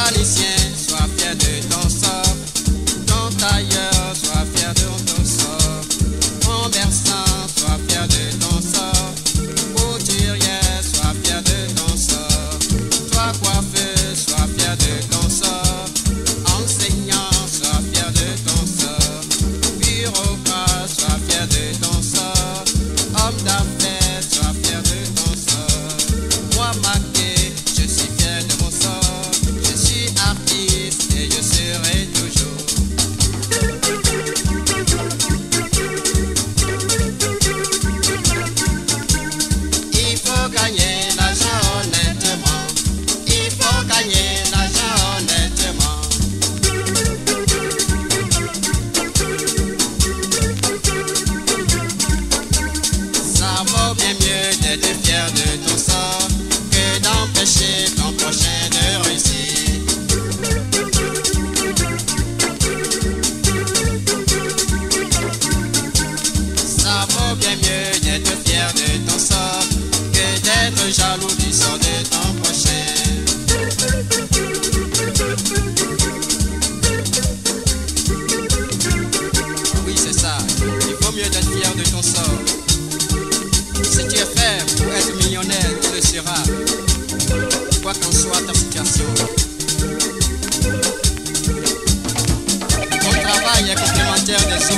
Mécanicien, Yeah,